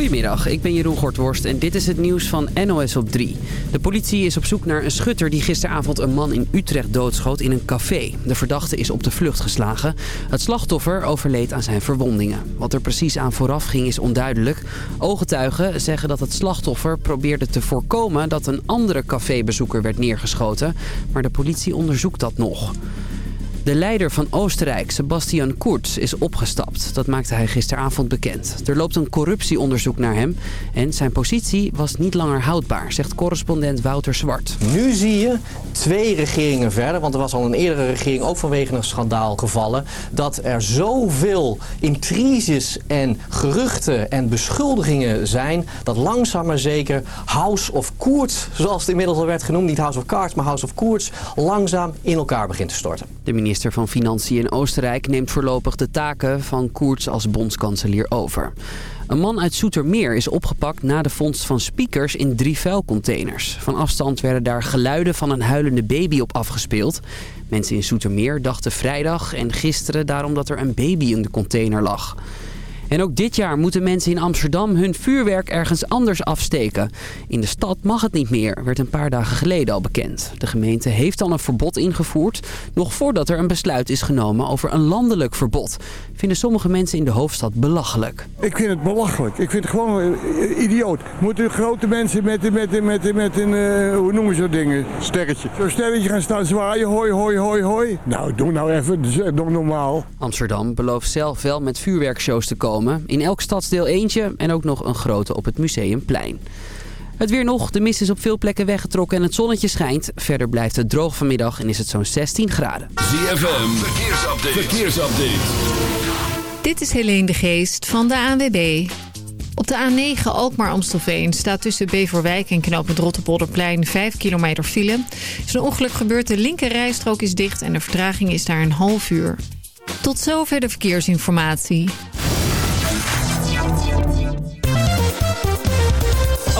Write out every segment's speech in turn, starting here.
Goedemiddag, ik ben Jeroen Gortworst en dit is het nieuws van NOS op 3. De politie is op zoek naar een schutter die gisteravond een man in Utrecht doodschoot in een café. De verdachte is op de vlucht geslagen. Het slachtoffer overleed aan zijn verwondingen. Wat er precies aan vooraf ging is onduidelijk. Ooggetuigen zeggen dat het slachtoffer probeerde te voorkomen dat een andere cafébezoeker werd neergeschoten. Maar de politie onderzoekt dat nog. De leider van Oostenrijk, Sebastian Kurz, is opgestapt. Dat maakte hij gisteravond bekend. Er loopt een corruptieonderzoek naar hem. En zijn positie was niet langer houdbaar, zegt correspondent Wouter Zwart. Nu zie je twee regeringen verder, want er was al een eerdere regering ook vanwege een schandaal gevallen, dat er zoveel intriges en geruchten en beschuldigingen zijn, dat langzaam maar zeker House of Koerts, zoals het inmiddels al werd genoemd, niet House of Cards, maar House of Koerts, langzaam in elkaar begint te storten. De minister van Financiën in Oostenrijk neemt voorlopig de taken van Koerts als bondskanselier over. Een man uit Soetermeer is opgepakt na de vondst van speakers in drie vuilcontainers. Van afstand werden daar geluiden van een huilende baby op afgespeeld. Mensen in Soetermeer dachten vrijdag en gisteren daarom dat er een baby in de container lag. En ook dit jaar moeten mensen in Amsterdam hun vuurwerk ergens anders afsteken. In de stad mag het niet meer, werd een paar dagen geleden al bekend. De gemeente heeft al een verbod ingevoerd, nog voordat er een besluit is genomen over een landelijk verbod. Vinden sommige mensen in de hoofdstad belachelijk. Ik vind het belachelijk. Ik vind het gewoon uh, idioot. Moeten grote mensen met, met, met, met een, uh, hoe noemen ze dat dingen? Sterretje. Zo'n sterretje gaan staan zwaaien, hoi, hoi, hoi, hoi. Nou, doe nou even, is nog normaal. Amsterdam belooft zelf wel met vuurwerkshows te komen. In elk stadsdeel eentje en ook nog een grote op het Museumplein. Het weer nog. De mist is op veel plekken weggetrokken en het zonnetje schijnt. Verder blijft het droog vanmiddag en is het zo'n 16 graden. ZFM, verkeersupdate. verkeersupdate. Dit is Helene de Geest van de ANWB. Op de A9 Alkmaar-Amstelveen staat tussen Beverwijk en knooppunt Rotterpolderplein 5 kilometer file. Er is een ongeluk gebeurd, de linker rijstrook is dicht en de vertraging is daar een half uur. Tot zover de verkeersinformatie.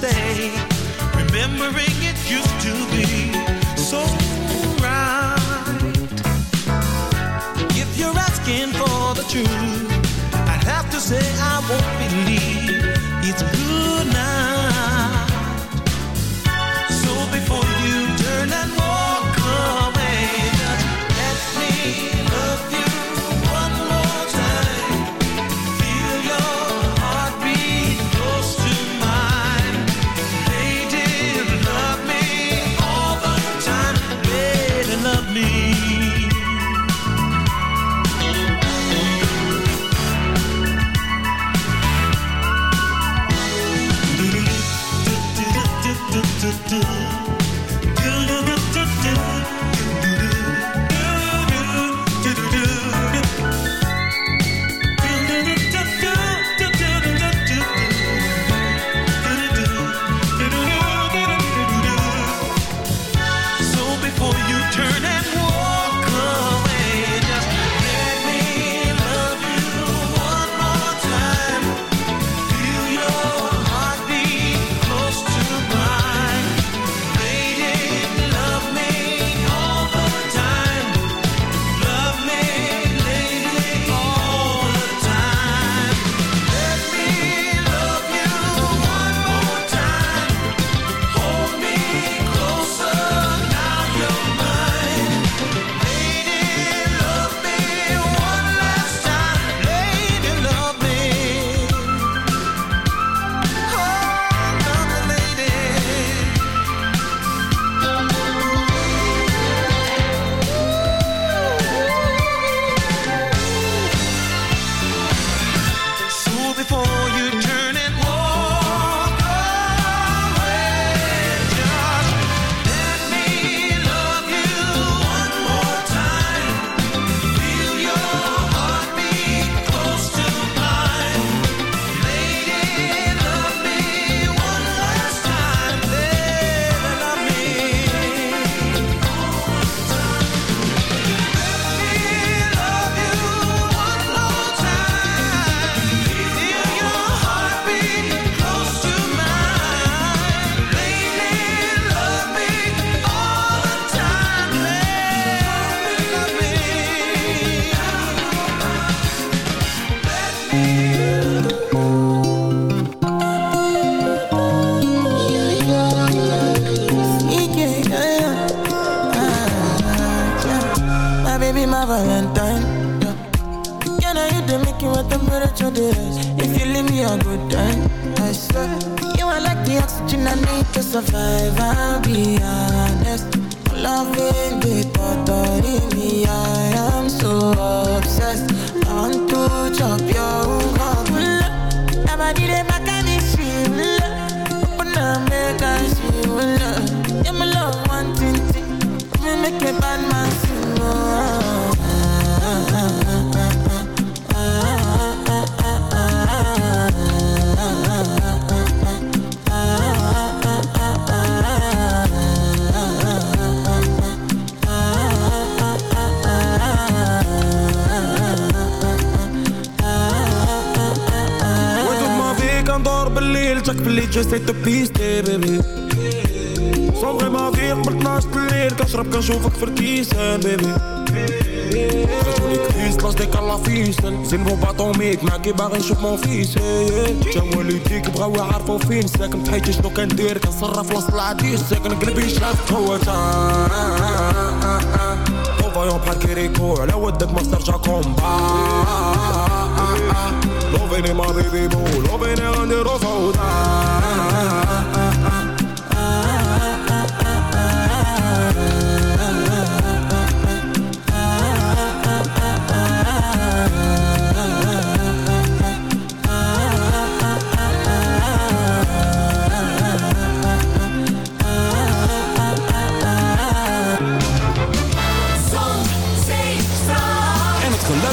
stay. A good time, I swear. You are like the oxygen I need to survive. I'll be honest. Loving of me, I am so obsessed. I want to chop your heart. Nobody they make any feel. Open up, make I see you love. Yeah, my love, one thing, thing. Me make a bad man sing. باللي جاي تو بيستي بيبي صوغي ما فيك قبل 12 الليل كنشرب كنشوفك في الكيسان بيبي خرجوني كريس لاش ديك الله فيسن زين بو باطوميك معاكي باغي نشوف مون فيس جا والديك بغاو يعرفو فين ساكن في حياتي شنو كندير كنصرف وسط العديس ساكن قلبي شاف هو تا فايون بحال كيريكو على ودك ما ترجع كومبا Love in my baby boo, love in on the road. Oh, ah, ah, ah,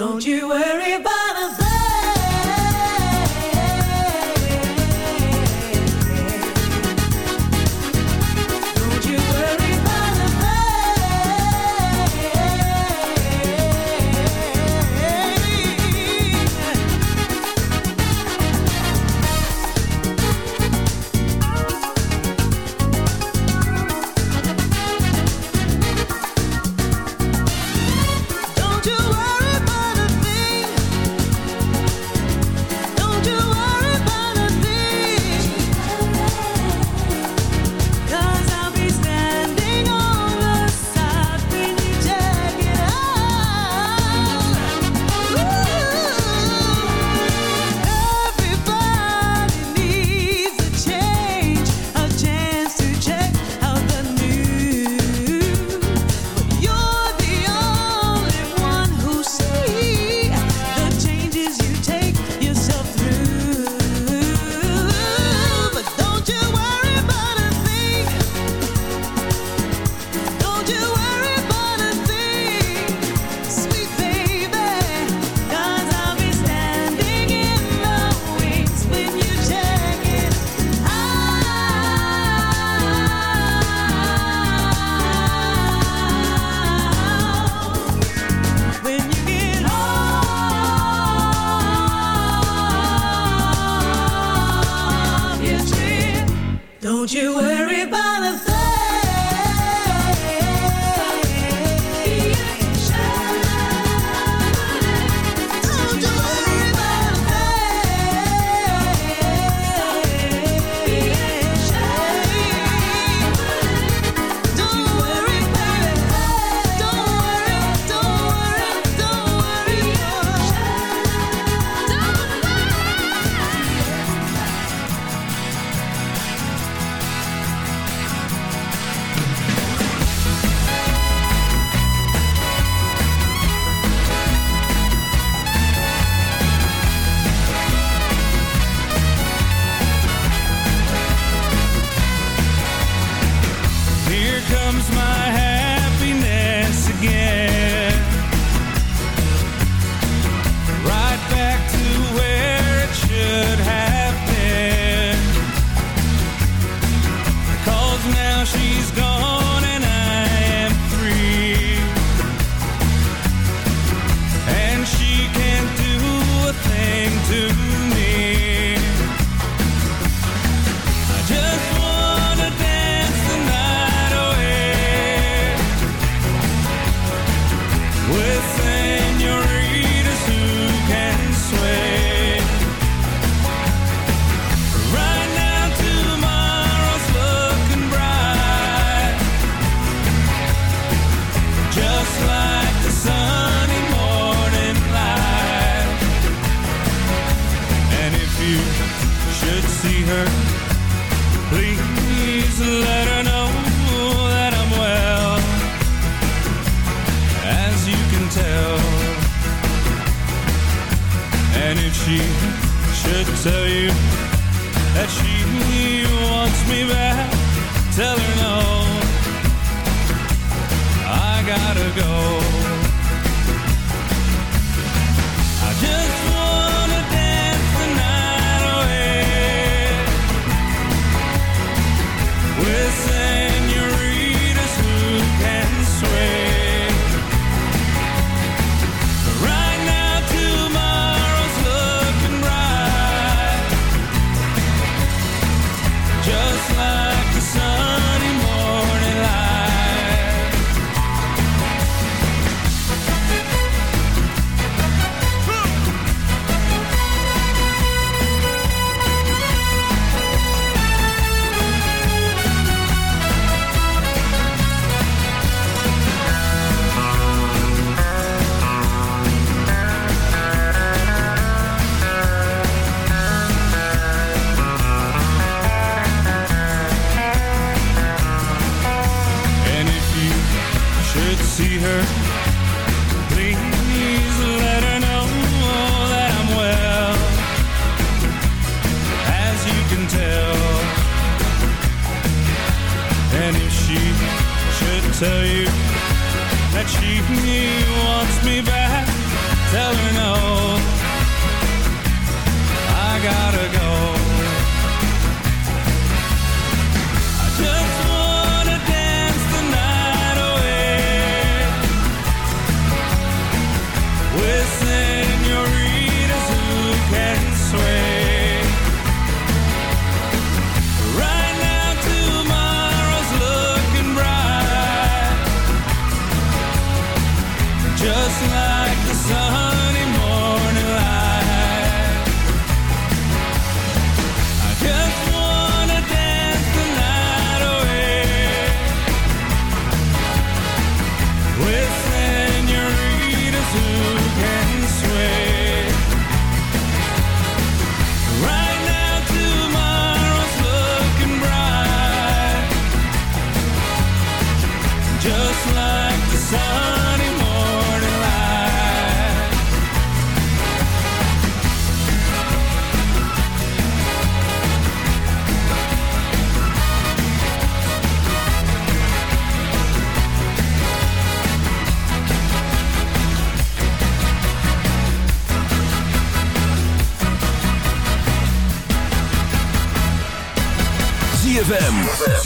Don't you worry about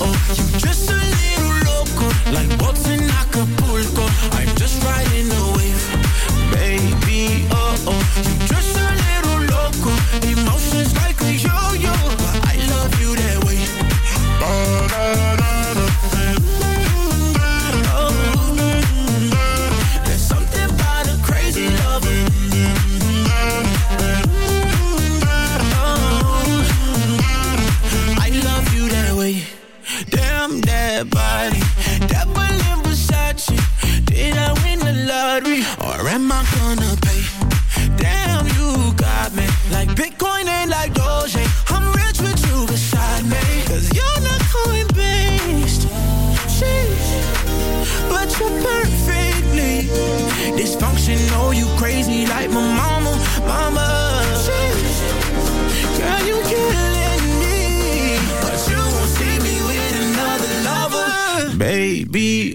oh. You're just a little loco, like boats in Acapulco. I'm just riding a wave, baby, oh. crazy like my mama, mama. Girl, you killing me, but you won't see me with another lover. Baby,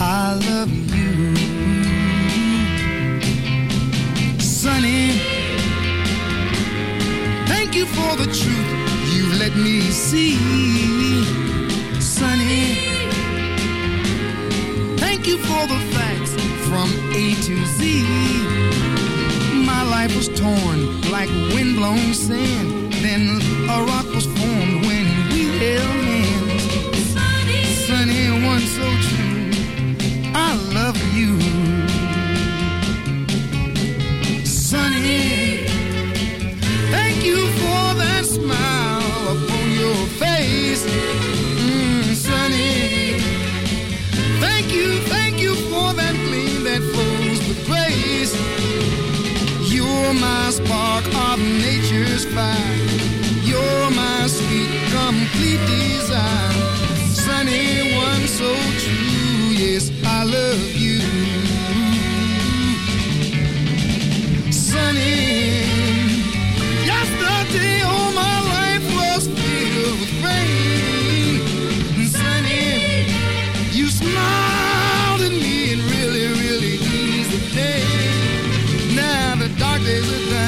I love you. Sunny. Thank you for the truth you let me see. Sunny. Thank you for the facts from A to Z. My life was torn like windblown sand. Then a rock was nature's fire. You're my sweet, complete desire. Sunny one so true, yes, I love you. Sunny. Yesterday, all my life was filled with rain. Sunny, you smiled at me and really, really eased the day. Now the dark days are done and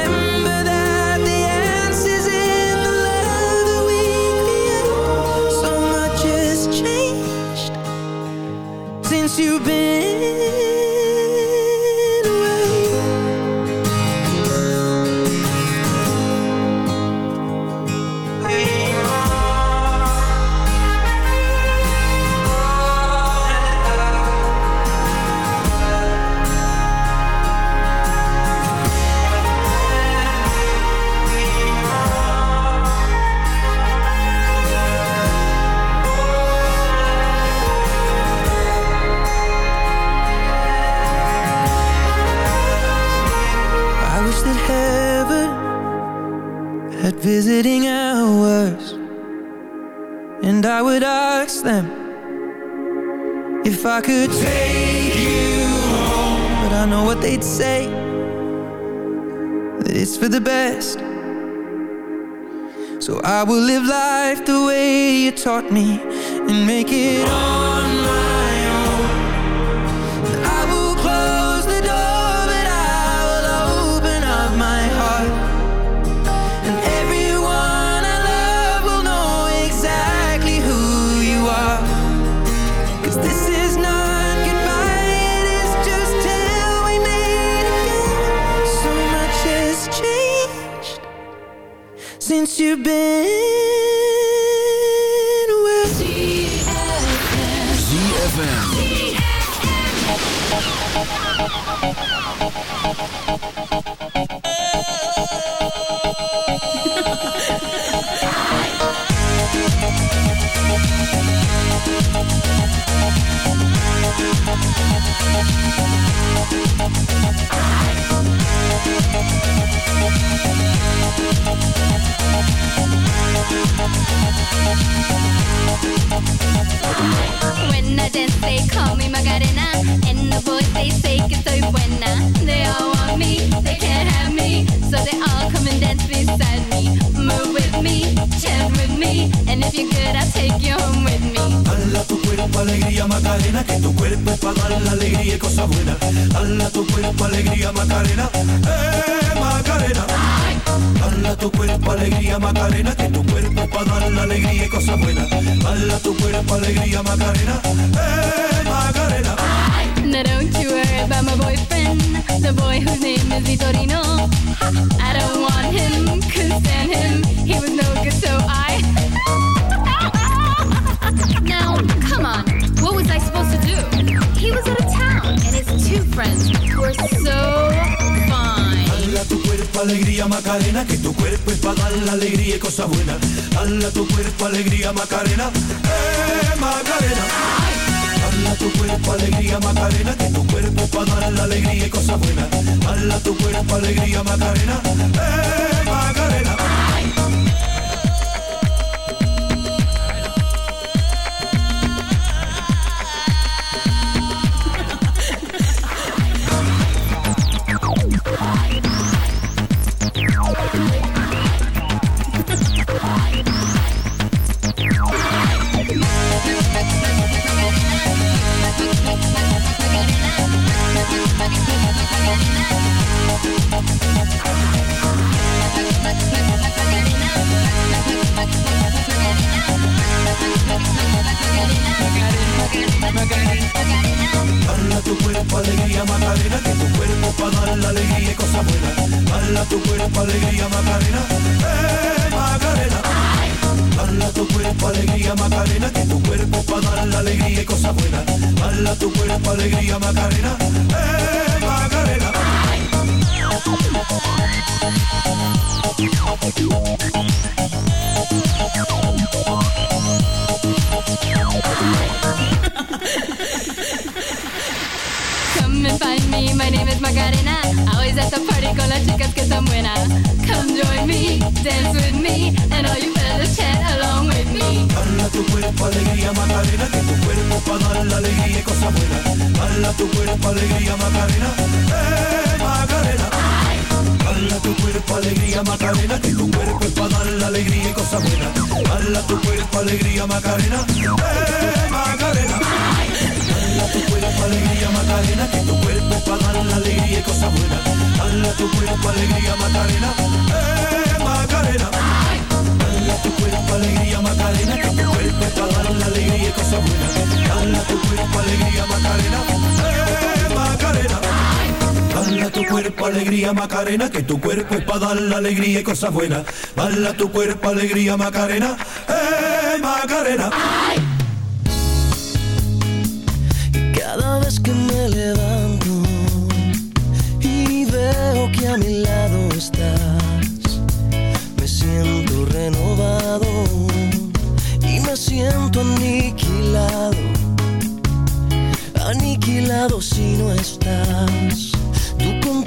ZFM. la alegría y cosas buenas. Bala tu cuerpo, alegría, Macarena, eh, Macarena. Y cada vez que me levanto y veo que a mi lado estás, me siento renovado y me siento aniquilado, aniquilado si no estás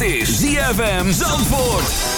is ZFM Zandvoort.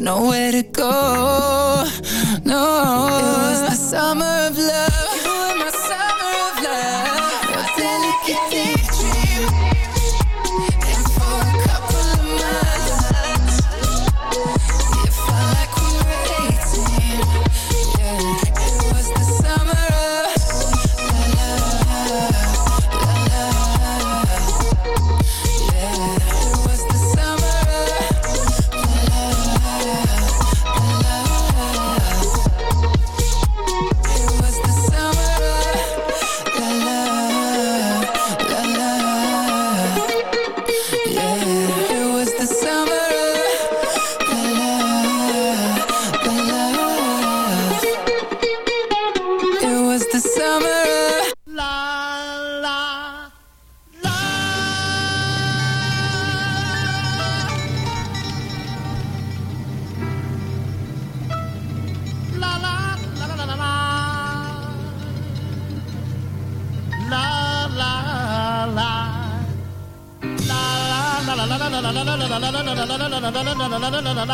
no way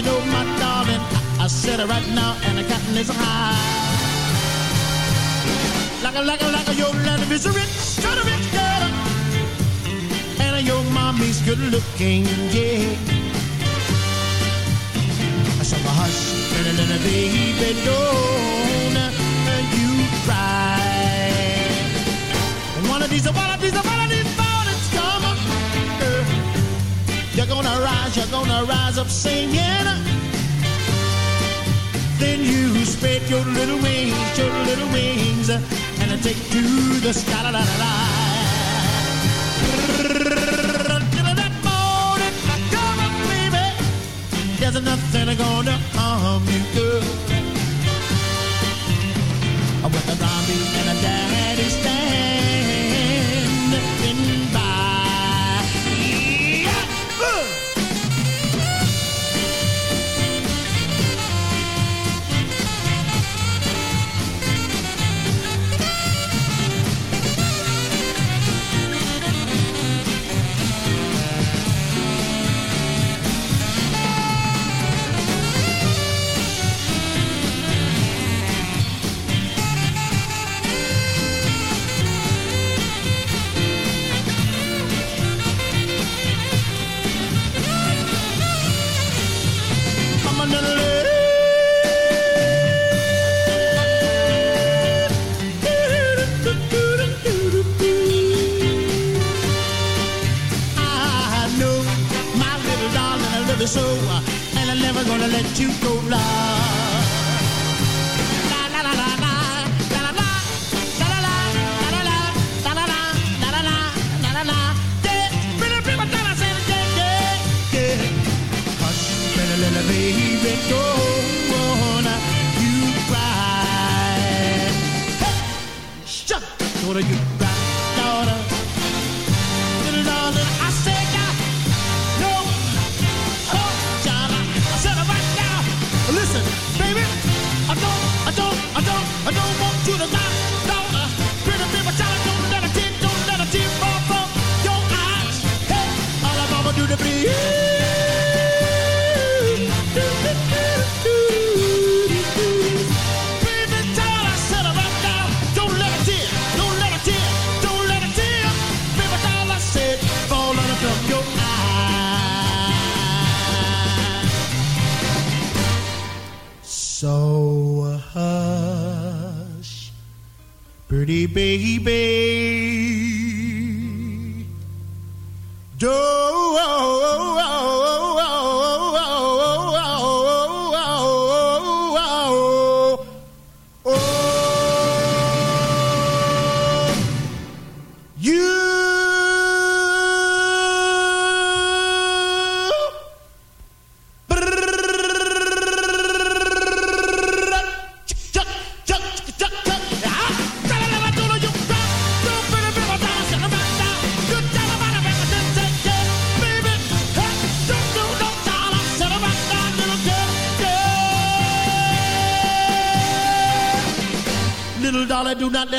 you know, my darling? I, I said it right now, and the cotton is high. Like a, like a, like a, your land is a rich, got a rich girl, and your mommy's good looking, yeah. So hush, little, little baby, don't you cry. One of these, one of these, one of these mornings come, girl. You're gonna rise, you're gonna rise up singing. Then you spread your little wings, your little wings, and take to the sky. La, la, la, la. That morning, come on, baby. There's nothing gonna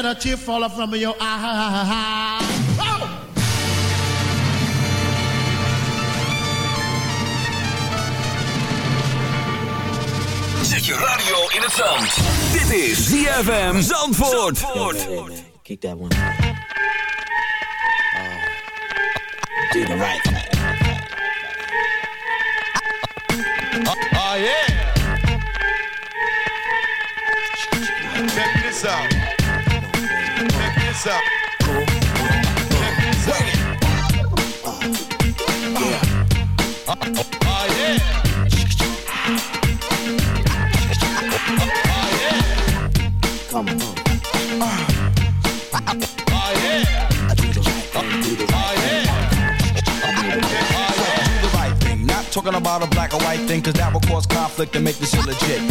let a tear fall from your eye. Oh! Zet je radio in het zand. Dit is ZFM Zandvoort. Kick that one. Uh, do the right thing. Oh yeah. Check this out. Right thing. Not talking about a black or white thing, cause that will cause conflict and make this illegit.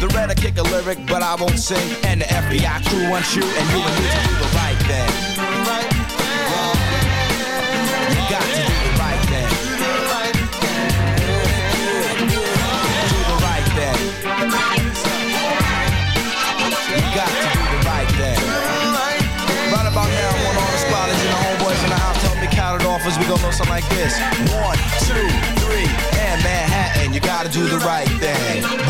The red I kick a lyric, but I won't sing. And the FBI crew wants you, and you and me to do the right thing. You got to do the right thing. Do the right thing. You got to do the right thing. Right about now, the and the homeboys in the house. Tell me count it off as we go know something like this. One, two, three, and Manhattan, you gotta do the right thing.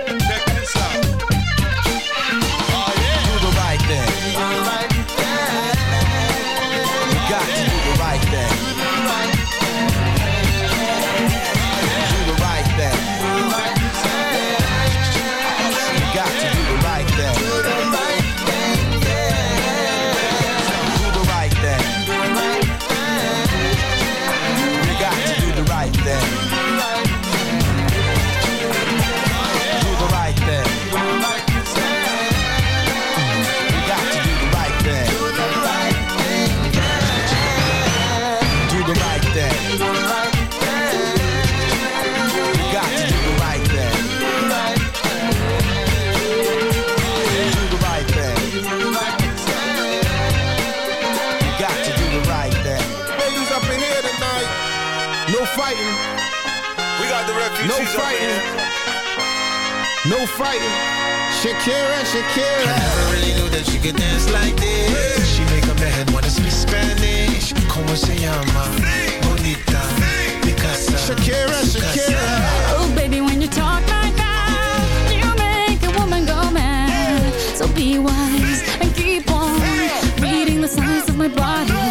Fighting. Shakira, Shakira. I never really knew that she could dance like this. She make a man wanna speak Spanish. Como se llama? Bonita. Picasa. Shakira, Shakira. Oh, baby, when you talk like that, you make a woman go mad. So be wise and keep on reading the signs of my body.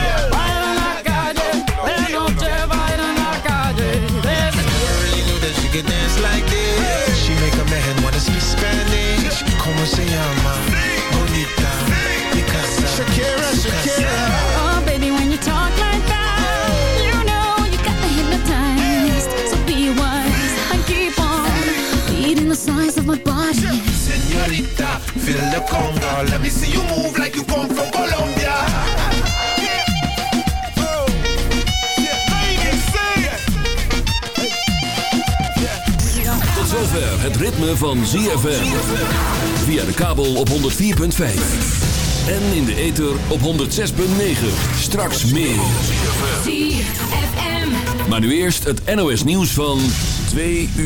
feel the conga. Let me see you move like you come from Colombia. Tot zover het ritme van ZFM. Via de kabel op 104.5. En in de ether op 106.9. Straks meer. ZFM. Maar nu eerst het NOS nieuws van 2 uur.